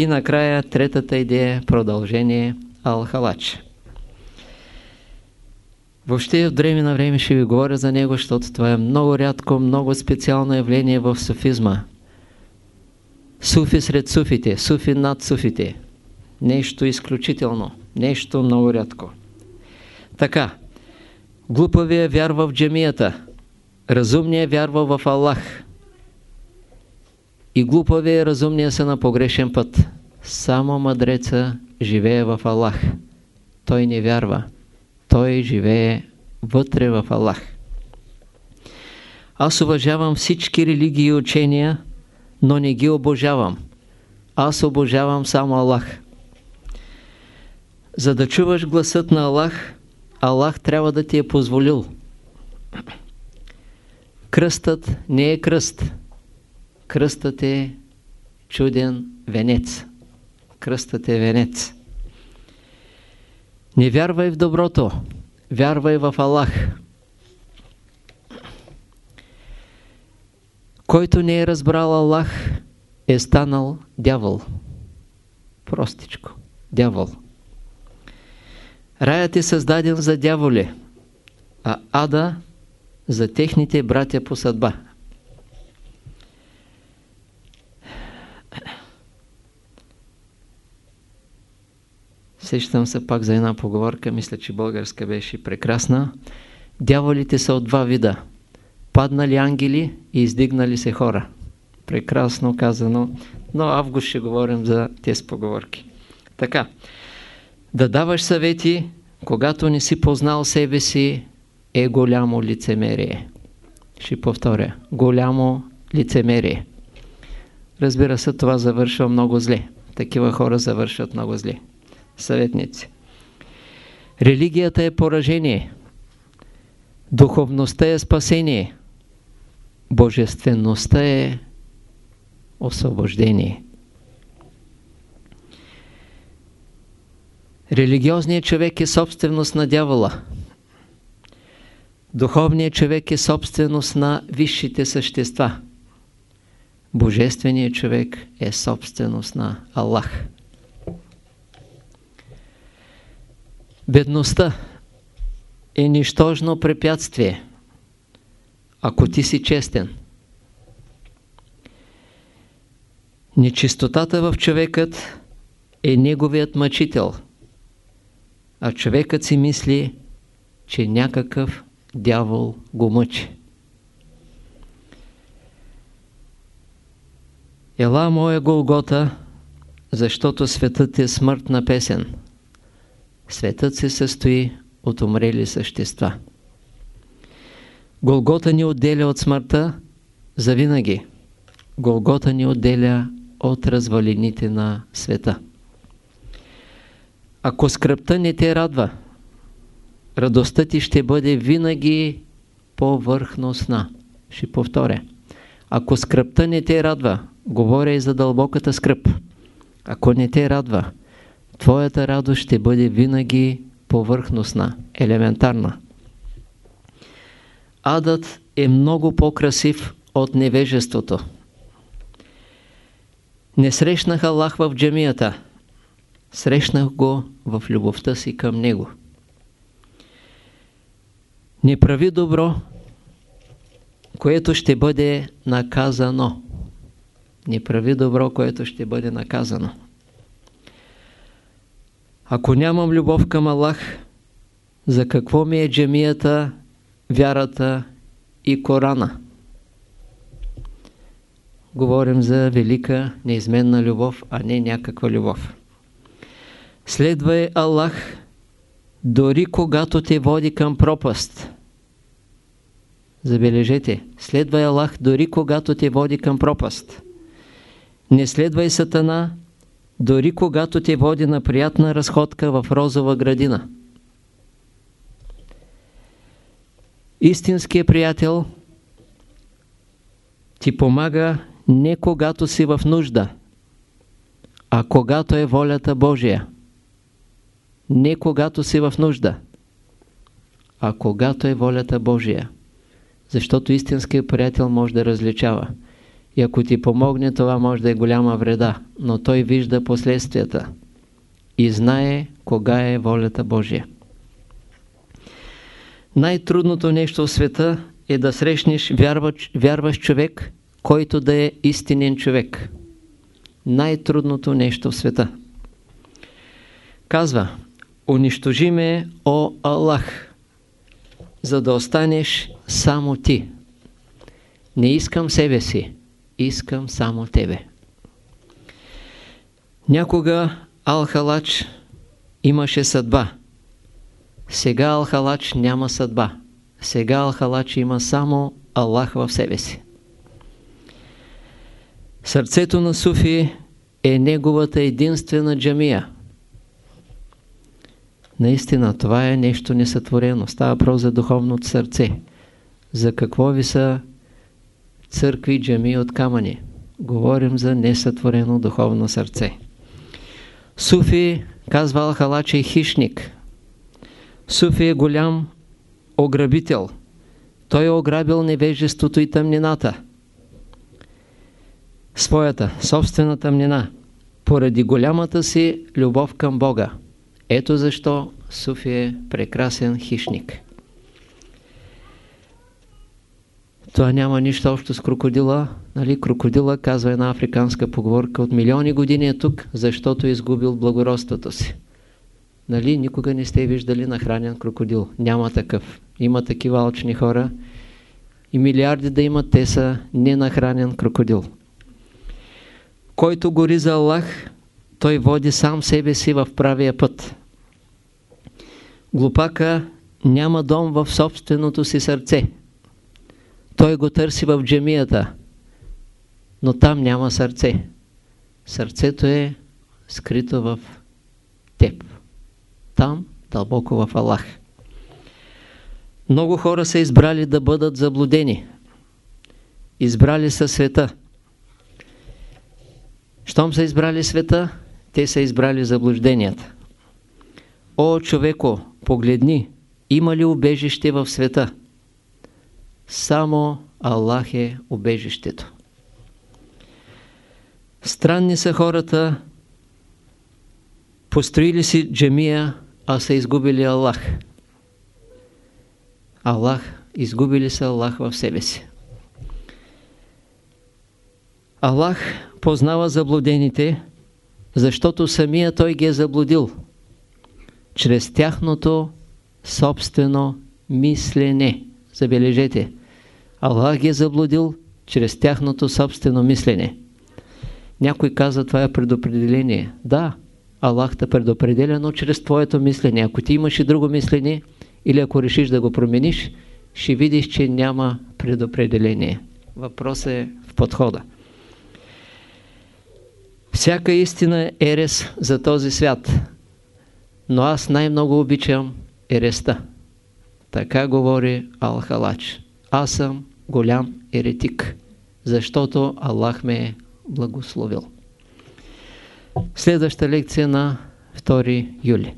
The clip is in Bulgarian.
И накрая третата идея, продължение Алхалач. Въобще от време на време ще ви говоря за него, защото това е много рядко, много специално явление в суфизма. Суфи сред суфите, суфи над суфите. Нещо изключително, нещо много рядко. Така, глупавия вярва в джемията, разумният вярва в Аллах. И глупавия и разумния са на погрешен път. Само мъдреца живее в Аллах. Той не вярва. Той живее вътре в Аллах. Аз уважавам всички религии и учения, но не ги обожавам. Аз обожавам само Аллах. За да чуваш гласът на Аллах, Аллах трябва да ти е позволил. Кръстът не е кръст. Кръстът е чуден венец. Кръстът е венец. Не вярвай в доброто, вярвай в Аллах. Който не е разбрал Аллах, е станал дявол. Простичко. Дявол. Раят е създаден за дяволи, а ада за техните братя по съдба. Сещам се пак за една поговорка, мисля, че българска беше прекрасна. Дяволите са от два вида. Паднали ангели и издигнали се хора. Прекрасно казано, но август ще говорим за тези поговорки. Така, да даваш съвети, когато не си познал себе си, е голямо лицемерие. Ще повторя. Голямо лицемерие. Разбира се, това завършва много зле. Такива хора завършват много зле съветници. Религията е поражение. Духовността е спасение. Божествеността е освобождение. Религиозният човек е собственост на дявола. Духовният човек е собственост на висшите същества. Божественият човек е собственост на Аллах. Бедността е нищожно препятствие, ако ти си честен. Нечистотата в човекът е неговият мъчител, а човекът си мисли, че някакъв дявол го мъчи. Ела моя Голгота, защото светът е смъртна песен. Светът се състои от умрели същества. Голгота ни отделя от смъртта завинаги. Голгота ни отделя от развалините на света. Ако скръпта не те радва, радостта ти ще бъде винаги повърхностна. Ще повторя. Ако скръпта не те радва, говоря и за дълбоката скръп. Ако не те радва, твоята радост ще бъде винаги повърхностна, елементарна. Адът е много по-красив от невежеството. Не срещнах Аллах в джамията, срещнах го в любовта си към Него. Не прави добро, което ще бъде наказано. Не прави добро, което ще бъде наказано. Ако нямам любов към Аллах, за какво ми е джемията, вярата и Корана? Говорим за велика, неизменна любов, а не някаква любов. Следвай Аллах, дори когато те води към пропаст. Забележете, следвай Аллах, дори когато те води към пропаст. Не следвай Сатана, дори когато те води на приятна разходка в розова градина. Истинският приятел ти помага не когато си в нужда, а когато е волята Божия. Не когато си в нужда, а когато е волята Божия. Защото истинският приятел може да различава. И ако ти помогне, това може да е голяма вреда, но той вижда последствията и знае кога е волята Божия. Най-трудното нещо в света е да срещнеш вярваш, вярваш човек, който да е истинен човек. Най-трудното нещо в света. Казва, унищожи ме, о Аллах, за да останеш само ти. Не искам себе си, искам само тебе. Някога Алхалач имаше съдба. Сега Алхалач няма съдба. Сега Алхалач има само Аллах в себе си. Сърцето на Суфи е неговата единствена джамия. Наистина, това е нещо несътворено. Става въпрос за духовното сърце. За какво ви са църкви, джами от камъни? Говорим за несътворено духовно сърце. Суфи, казва Алхалач, е хищник. Суфи е голям ограбител. Той е ограбил невежеството и тъмнината. Своята, собствена тъмнина, поради голямата си любов към Бога. Ето защо Суфи е прекрасен хищник. Това няма нищо общо с крокодила. Нали? Крокодила, казва една африканска поговорка, от милиони години е тук, защото е изгубил благородството си. Нали? Никога не сте виждали нахранен крокодил. Няма такъв. Има такива алчни хора и милиарди да имат, те са ненахранен крокодил. Който гори за Аллах, той води сам себе си в правия път. Глупака няма дом в собственото си сърце. Той го търси в джемията, но там няма сърце. Сърцето е скрито в теб. Там, дълбоко в Аллах. Много хора са избрали да бъдат заблудени. Избрали са света. Щом са избрали света, те са избрали заблужденията. О, човеко, погледни, има ли убежище в света? Само Аллах е убежището. Странни са хората, построили си джемия, а са изгубили Аллах. Аллах, изгубили са Аллах в себе си. Аллах познава заблудените, защото самия Той ги е заблудил чрез тяхното собствено мислене. Забележете, Аллах ги е заблудил чрез тяхното собствено мислене. Някой каза, това е предопределение. Да, Аллах те предопределя, но чрез твоето мислене. Ако ти имаш и друго мислене, или ако решиш да го промениш, ще видиш, че няма предопределение. Въпросът е в подхода. Всяка истина е ерес за този свят, но аз най-много обичам ереста. Така говори Ал-Халач. Аз съм голям еретик, защото Аллах ме е благословил. Следваща лекция на 2 юли.